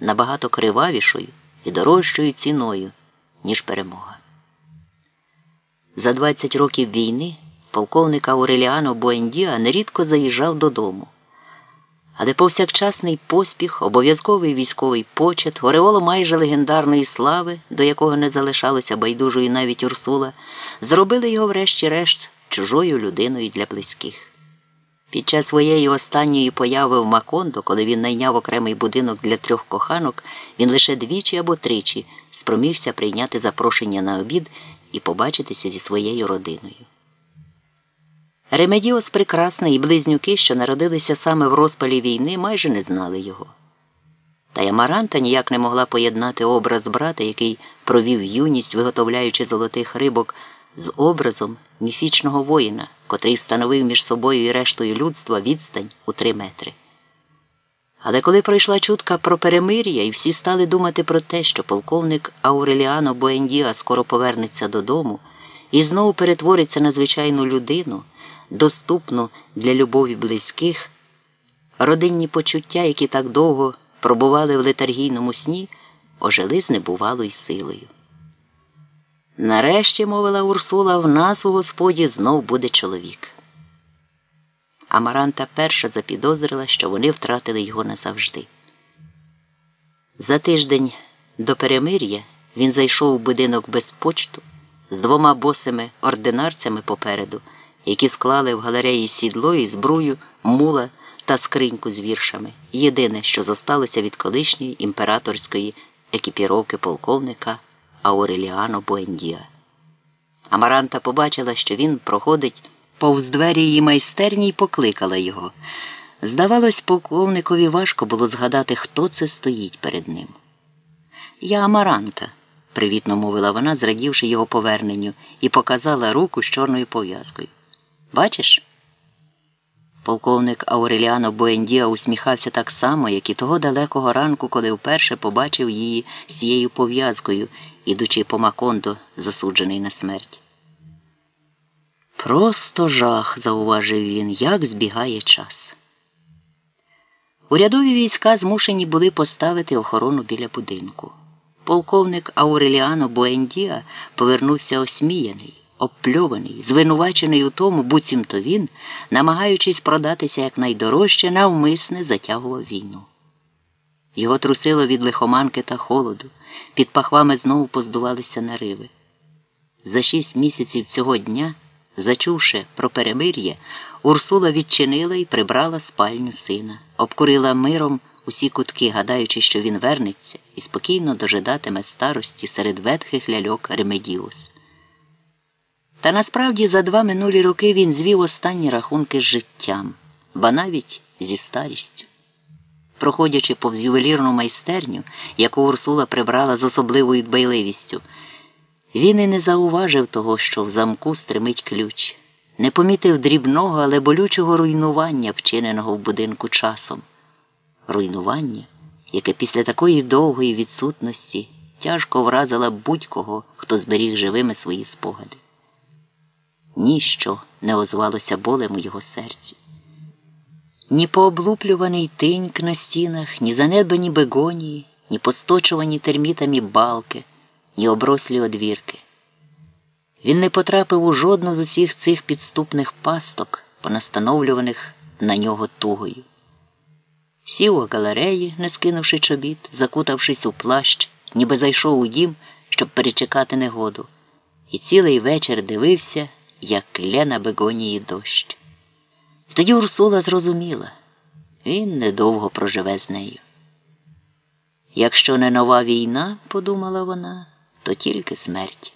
набагато кривавішою і дорожчою ціною, ніж перемога. За 20 років війни полковник Ауреліано Буендіа нерідко заїжджав додому. Але повсякчасний поспіх, обов'язковий військовий почет, гореоло майже легендарної слави, до якого не залишалося байдужої навіть Урсула, зробили його, врешті-решт, чужою людиною для близьких. Під час своєї останньої появи в Макондо, коли він найняв окремий будинок для трьох коханок, він лише двічі або тричі спромігся прийняти запрошення на обід і побачитися зі своєю родиною. Ремедіос Прекрасний і близнюки, що народилися саме в розпалі війни, майже не знали його. Та й Амаранта ніяк не могла поєднати образ брата, який провів юність, виготовляючи золотих рибок, з образом міфічного воїна, котрий встановив між собою і рештою людства відстань у три метри. Але коли пройшла чутка про перемир'я, і всі стали думати про те, що полковник Ауреліано Буендіа скоро повернеться додому і знову перетвориться на звичайну людину доступну для любові близьких, родинні почуття, які так довго пробували в летаргійному сні, ожили з небувалою силою. Нарешті, мовила Урсула, в нас у господі знов буде чоловік. Амаранта перша запідозрила, що вони втратили його назавжди. За тиждень до перемир'я він зайшов у будинок без почту з двома босими ординарцями попереду які склали в галереї сідло і збрую, мула та скриньку з віршами. Єдине, що зосталося від колишньої імператорської екіпіровки полковника Ауреліано Буендіа. Амаранта побачила, що він проходить повз двері її майстерні і покликала його. Здавалось, полковникові важко було згадати, хто це стоїть перед ним. Я Амаранта, привітно мовила вона, зрадівши його поверненню, і показала руку з чорною пов'язкою. Бачиш? Полковник Ауреліано Буендіа усміхався так само, як і того далекого ранку, коли вперше побачив її з цією пов'язкою, ідучи по Макондо, засуджений на смерть. Просто жах, зауважив він, як збігає час. Урядові війська змушені були поставити охорону біля будинку. Полковник Ауреліано Буендіа повернувся осміяний обпльований, звинувачений у тому, буцімто він, намагаючись продатися якнайдорожче, навмисне затягував війну. Його трусило від лихоманки та холоду, під пахвами знову поздувалися нариви. За шість місяців цього дня, зачувши про перемир'я, Урсула відчинила і прибрала спальню сина, обкурила миром усі кутки, гадаючи, що він вернеться і спокійно дожидатиме старості серед ветхих ляльок Ремедіус. Та насправді за два минулі роки він звів останні рахунки з життям, ба навіть зі старістю. Проходячи повз ювелірну майстерню, яку Урсула прибрала з особливою дбайливістю, він і не зауважив того, що в замку стримить ключ, не помітив дрібного, але болючого руйнування, вчиненого в будинку часом. Руйнування, яке після такої довгої відсутності тяжко вразило будь-кого, хто зберіг живими свої спогади ніщо не озвалося болем у його серці. Ні пооблуплюваний тиньк на стінах, ні занедбані бегонії, ні посточувані термітами балки, ні оброслі одвірки. Він не потрапив у жодну з усіх цих підступних пасток, понастановлюваних на нього тугою. Сів у галереї, не скинувши чобіт, закутавшись у плащ, ніби зайшов у дім, щоб перечекати негоду, і цілий вечір дивився як кле на бегонії дощ. Тоді Урсула зрозуміла він недовго проживе з нею. Якщо не нова війна, подумала вона, то тільки смерть.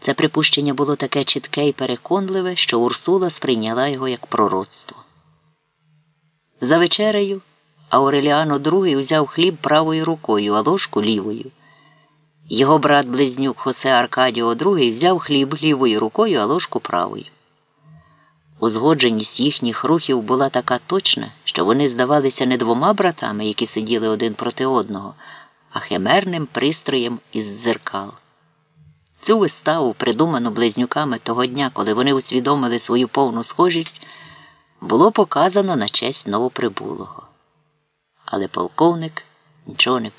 Це припущення було таке чітке і переконливе, що Урсула сприйняла його як пророцтво. За вечерею Ауреліано II узяв хліб правою рукою, а ложку лівою. Його брат близнюк Хосе Аркадіо II взяв хліб лівою рукою, а ложку правою. Узгодженість їхніх рухів була така точна, що вони здавалися не двома братами, які сиділи один проти одного, а химерним пристроєм із дзеркал. Цю виставу, придуману близнюками того дня, коли вони усвідомили свою повну схожість, було показано на честь новоприбулого. Але полковник нічого не